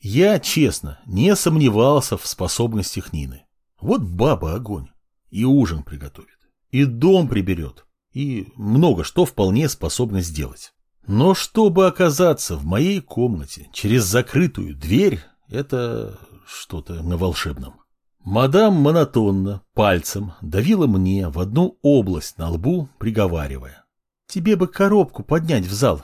Я, честно, не сомневался в способностях Нины. Вот баба огонь. И ужин приготовит, и дом приберет, и много что вполне способна сделать. Но чтобы оказаться в моей комнате через закрытую дверь, это что-то на волшебном. Мадам монотонно, пальцем, давила мне в одну область на лбу, приговаривая. «Тебе бы коробку поднять в зал.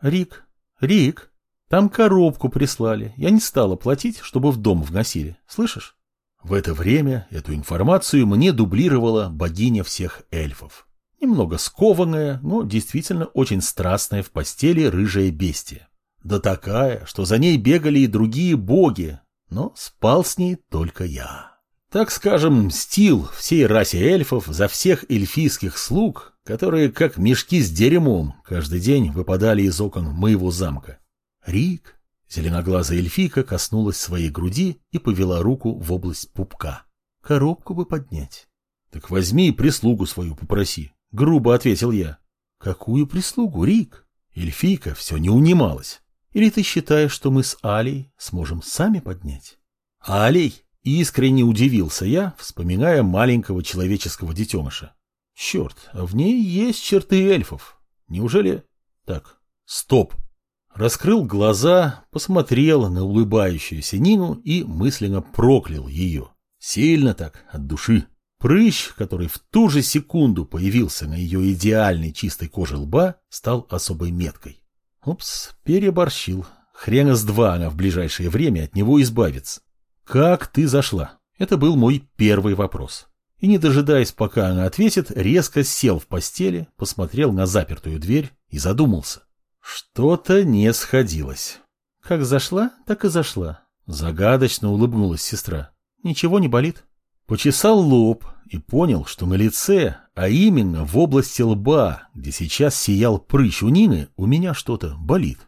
Рик, Рик, там коробку прислали. Я не стала платить, чтобы в дом вносили. Слышишь?» В это время эту информацию мне дублировала богиня всех эльфов. Немного скованная, но действительно очень страстная в постели рыжая бестия. Да такая, что за ней бегали и другие боги, но спал с ней только я. Так скажем, стил всей расе эльфов за всех эльфийских слуг, которые, как мешки с дерьмом, каждый день выпадали из окон моего замка. Рик, зеленоглазая эльфийка, коснулась своей груди и повела руку в область пупка. Коробку бы поднять. Так возьми и прислугу свою попроси, грубо ответил я. Какую прислугу, Рик? Эльфийка все не унималась. Или ты считаешь, что мы с Алей сможем сами поднять? Алей? Искренне удивился я, вспоминая маленького человеческого детеныша. Черт, а в ней есть черты эльфов. Неужели... Так, стоп. Раскрыл глаза, посмотрел на улыбающуюся Нину и мысленно проклял ее. Сильно так, от души. Прыщ, который в ту же секунду появился на ее идеальной чистой коже лба, стал особой меткой. Упс, переборщил. Хрена с два она в ближайшее время от него избавится. «Как ты зашла?» Это был мой первый вопрос. И не дожидаясь, пока она ответит, резко сел в постели, посмотрел на запертую дверь и задумался. Что-то не сходилось. Как зашла, так и зашла. Загадочно улыбнулась сестра. Ничего не болит. Почесал лоб и понял, что на лице, а именно в области лба, где сейчас сиял прыщ у Нины, у меня что-то болит.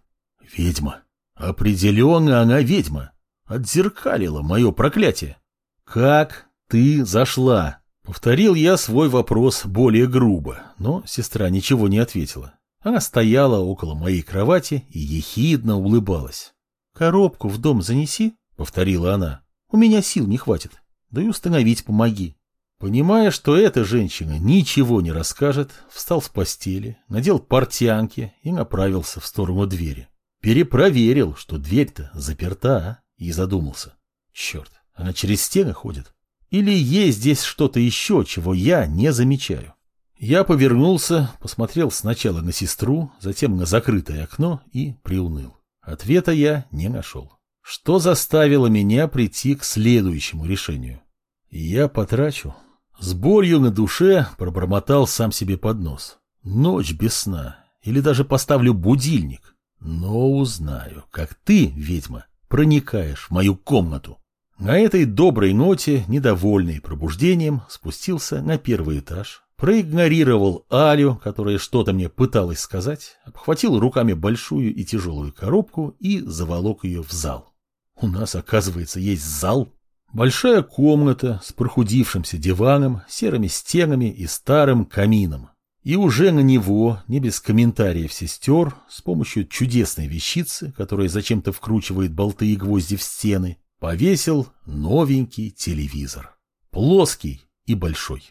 Ведьма. Определенно она ведьма отзеркалило мое проклятие. «Как ты зашла?» Повторил я свой вопрос более грубо, но сестра ничего не ответила. Она стояла около моей кровати и ехидно улыбалась. «Коробку в дом занеси», — повторила она. «У меня сил не хватит. Да и установить помоги». Понимая, что эта женщина ничего не расскажет, встал с постели, надел портянки и направился в сторону двери. Перепроверил, что дверь-то заперта и задумался. Черт, она через стены ходит? Или есть здесь что-то еще, чего я не замечаю? Я повернулся, посмотрел сначала на сестру, затем на закрытое окно и приуныл. Ответа я не нашел. Что заставило меня прийти к следующему решению? Я потрачу. С болью на душе пробормотал сам себе под нос. Ночь без сна. Или даже поставлю будильник. Но узнаю, как ты, ведьма, проникаешь в мою комнату. На этой доброй ноте, недовольный пробуждением, спустился на первый этаж, проигнорировал Алю, которая что-то мне пыталась сказать, обхватил руками большую и тяжелую коробку и заволок ее в зал. У нас, оказывается, есть зал. Большая комната с прохудившимся диваном, серыми стенами и старым камином. И уже на него, не без комментариев сестер, с помощью чудесной вещицы, которая зачем-то вкручивает болты и гвозди в стены, повесил новенький телевизор. Плоский и большой.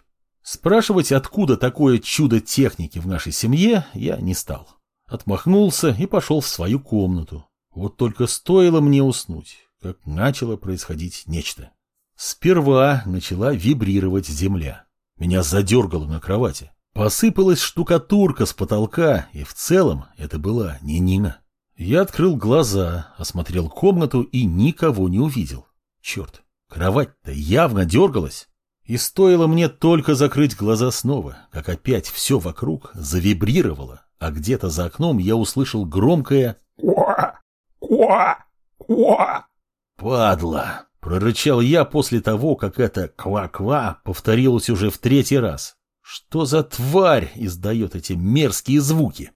Спрашивать, откуда такое чудо техники в нашей семье, я не стал. Отмахнулся и пошел в свою комнату. Вот только стоило мне уснуть, как начало происходить нечто. Сперва начала вибрировать земля. Меня задергало на кровати. Посыпалась штукатурка с потолка, и в целом это была не Нина. Я открыл глаза, осмотрел комнату и никого не увидел. Черт, кровать-то явно дергалась. И стоило мне только закрыть глаза снова, как опять все вокруг завибрировало, а где-то за окном я услышал громкое «Ква! Ква! Ква!» «Падла!» — прорычал я после того, как это «ква-ква» повторилось уже в третий раз. Что за тварь издает эти мерзкие звуки?